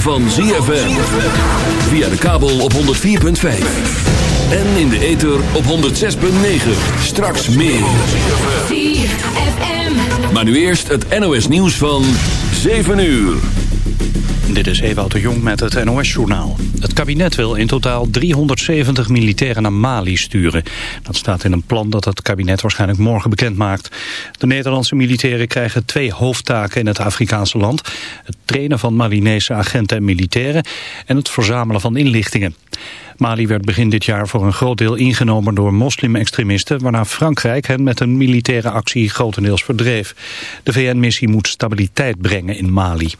van ZFM. Via de kabel op 104.5. En in de ether op 106.9. Straks meer. ZFM. Maar nu eerst het NOS nieuws van 7 uur. Dit is Ewout de Jong met het NOS-journaal. Het kabinet wil in totaal 370 militairen naar Mali sturen. Dat staat in een plan dat het kabinet waarschijnlijk morgen bekend maakt. De Nederlandse militairen krijgen twee hoofdtaken in het Afrikaanse land. Trainen van Malinese agenten en militairen... en het verzamelen van inlichtingen. Mali werd begin dit jaar voor een groot deel ingenomen door moslim-extremisten... waarna Frankrijk hen met een militaire actie grotendeels verdreef. De VN-missie moet stabiliteit brengen in Mali.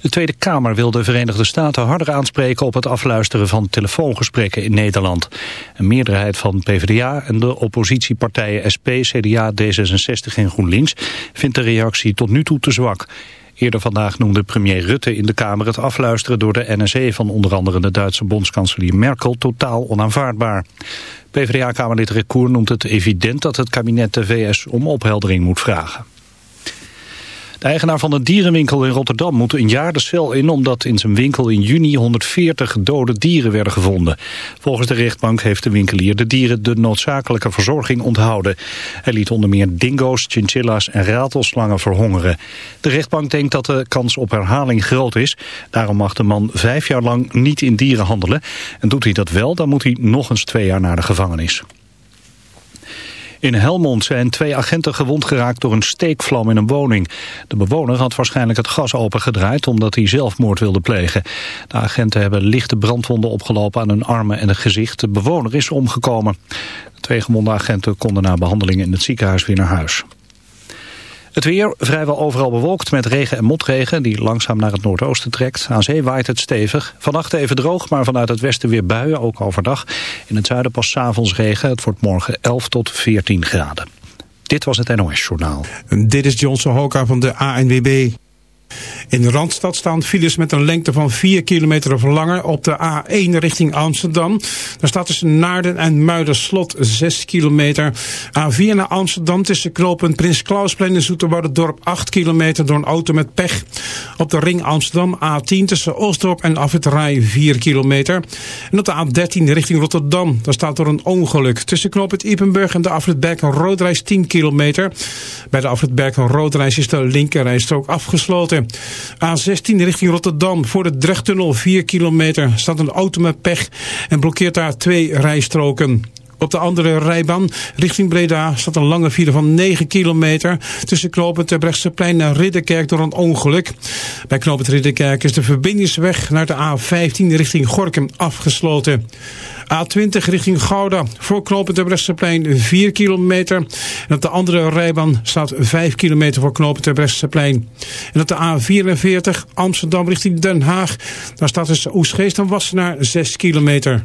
De Tweede Kamer wil de Verenigde Staten harder aanspreken op het afluisteren van telefoongesprekken in Nederland. Een meerderheid van PvdA en de oppositiepartijen SP, CDA, D66 en GroenLinks vindt de reactie tot nu toe te zwak. Eerder vandaag noemde premier Rutte in de Kamer het afluisteren door de NSE van onder andere de Duitse bondskanselier Merkel totaal onaanvaardbaar. PvdA-kamerlid Recour noemt het evident dat het kabinet de VS om opheldering moet vragen. Eigenaar van de dierenwinkel in Rotterdam moet een jaar de cel in... omdat in zijn winkel in juni 140 dode dieren werden gevonden. Volgens de rechtbank heeft de winkelier de dieren de noodzakelijke verzorging onthouden. Hij liet onder meer dingo's, chinchilla's en ratelslangen verhongeren. De rechtbank denkt dat de kans op herhaling groot is. Daarom mag de man vijf jaar lang niet in dieren handelen. En doet hij dat wel, dan moet hij nog eens twee jaar naar de gevangenis. In Helmond zijn twee agenten gewond geraakt door een steekvlam in een woning. De bewoner had waarschijnlijk het gas opengedraaid omdat hij zelfmoord wilde plegen. De agenten hebben lichte brandwonden opgelopen aan hun armen en het gezicht. De bewoner is omgekomen. De twee gewonde agenten konden na behandeling in het ziekenhuis weer naar huis. Het weer vrijwel overal bewolkt met regen en motregen die langzaam naar het noordoosten trekt. Aan zee waait het stevig. Vannacht even droog, maar vanuit het westen weer buien, ook overdag. In het zuiden pas s'avonds regen. Het wordt morgen 11 tot 14 graden. Dit was het NOS Journaal. Dit is Johnson Hoka van de ANWB. In de Randstad staan files met een lengte van 4 kilometer of langer op de A1 richting Amsterdam. Daar staat tussen Naarden en Muiderslot 6 kilometer. A4 naar Amsterdam tussen knooppunt Prins Klausplein en Dorp 8 kilometer door een auto met pech. Op de ring Amsterdam A10 tussen Osdorp en Afwit 4 kilometer. En op de A13 richting Rotterdam. Daar staat door een ongeluk tussen knooppunt Ipenburg en de Afritberg een roodreis 10 kilometer. Bij de Afritberg een roodreis is de linkerrijstrook afgesloten. A16 richting Rotterdam voor de Drechttunnel 4 kilometer staat een auto met pech en blokkeert daar twee rijstroken. Op de andere rijbaan richting Breda staat een lange file van 9 kilometer tussen knooppunt Terbrechtseplein en Ridderkerk door een ongeluk. Bij knooppunt Ridderkerk is de verbindingsweg naar de A15 richting Gorkum afgesloten. A20 richting Gouda voor knooppunt Terbrechtseplein 4 kilometer. En op de andere rijbaan staat 5 kilometer voor knooppunt Terbrechtseplein. En op de A44 Amsterdam richting Den Haag. Daar staat dus Oesgeest en Wassenaar 6 kilometer.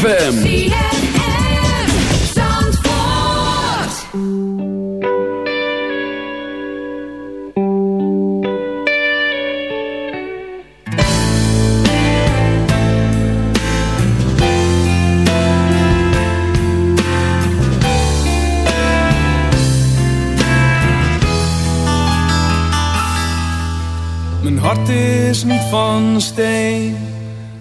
ZFM. Mijn hart is niet van steen,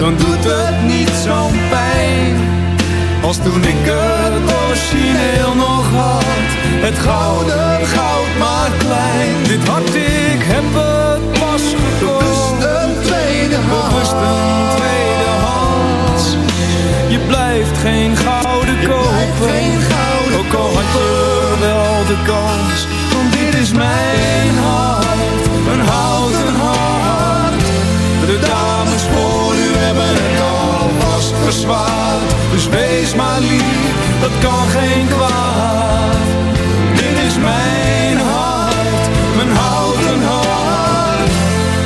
Dan doet het niet zo'n pijn. Als toen ik het origineel nog had, het gouden goud maar klein. Dit hart, ik heb het pas gekocht. Bewust een tweede hand. Bewust een tweede hand. Je blijft geen gouden kopen. Ook al had je wel de kans. Want dit is mijn Dus wees maar lief, dat kan geen kwaad. Dit is mijn hart, mijn houten hart.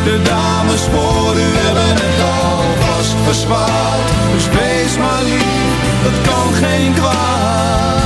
De dames voor u hebben het alvast verzwaard. Dus wees maar lief, dat kan geen kwaad.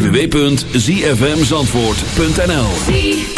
www.zfmzandvoort.nl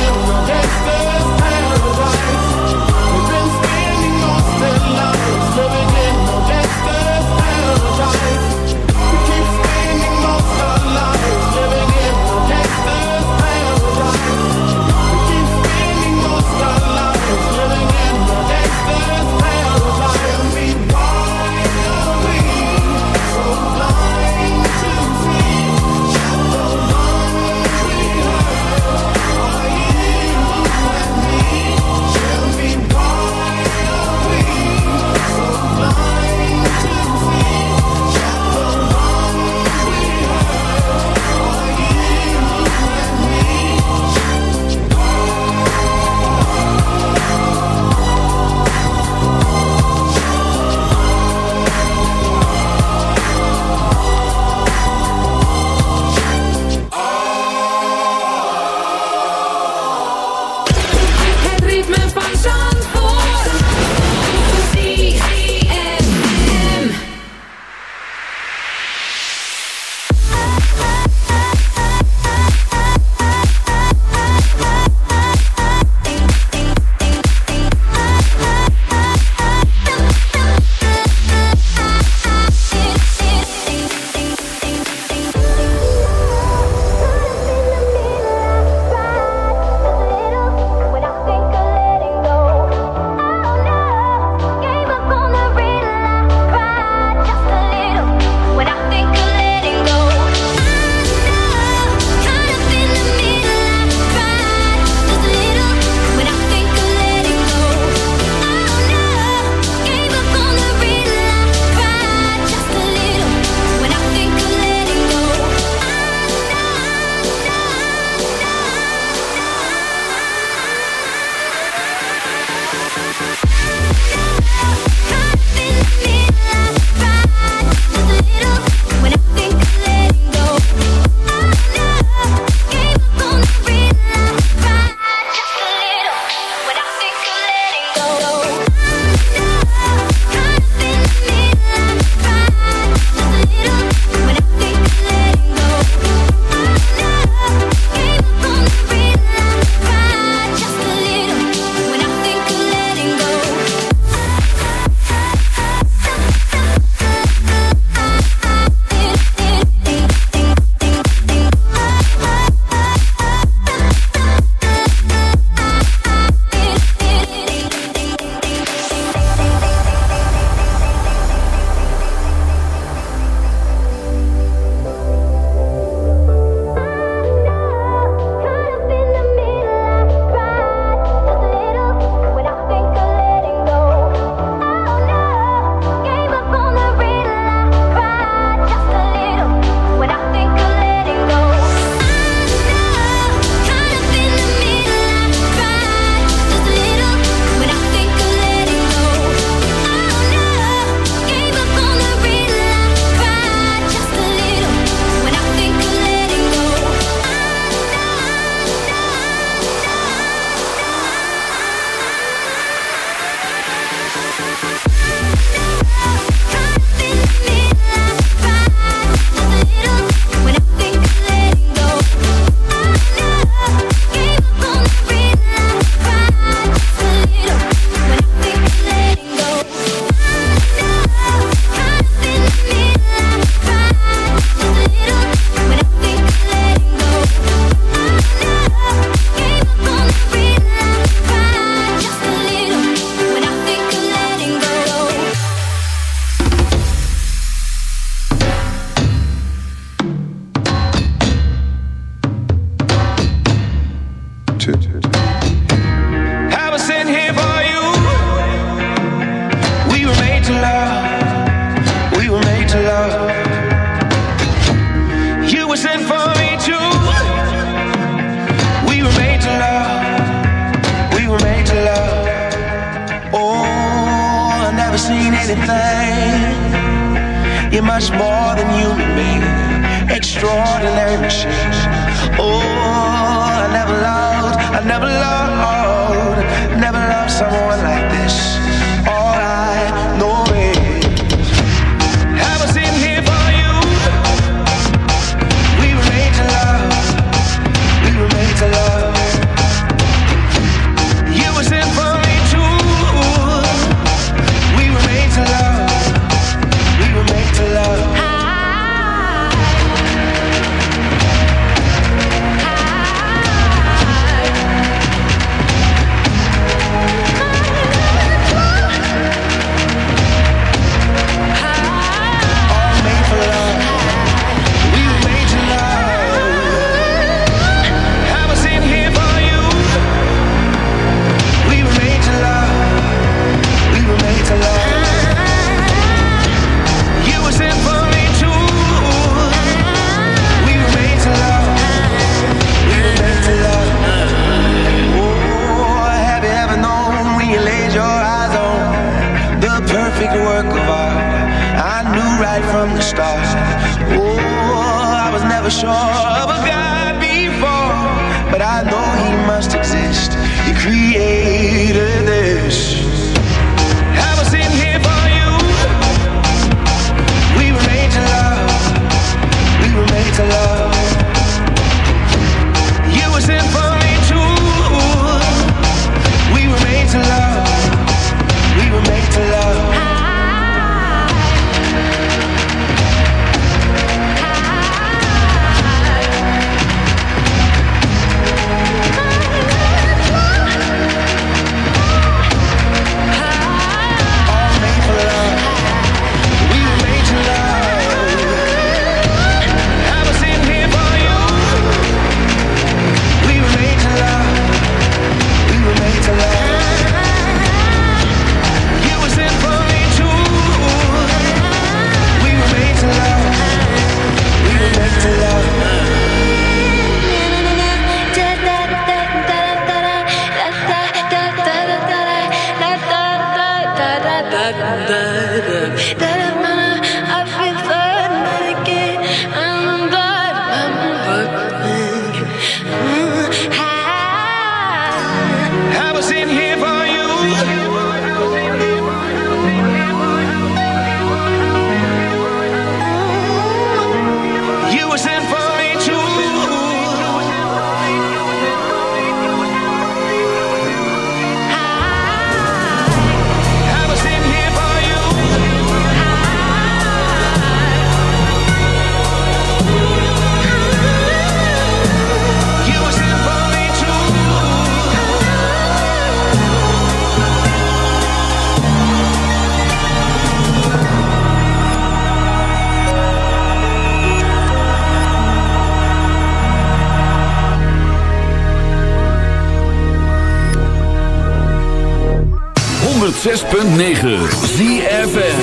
106.9 ZFN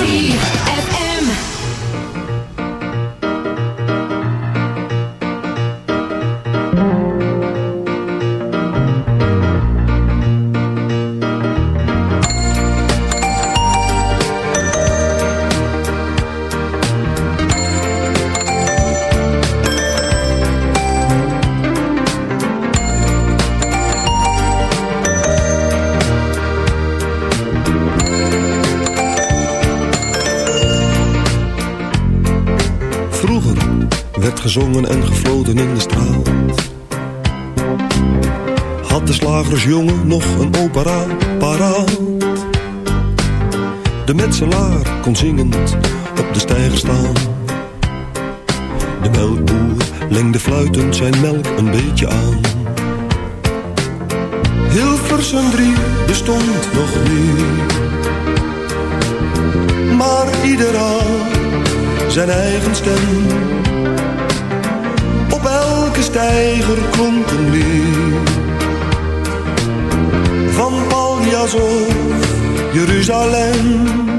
metselaar kon zingend op de steiger staan. De melkboer lengde fluitend zijn melk een beetje aan. Hilversum 3 bestond nog niet. Maar ieder had zijn eigen stem. Op elke steiger klonk een lied. Van Paljas of Jeruzalem.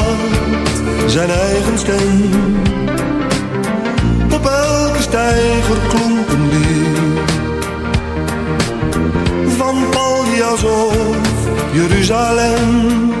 zijn eigen stem. Op elke steiger klonk een lied. Van Paljas of Jeruzalem.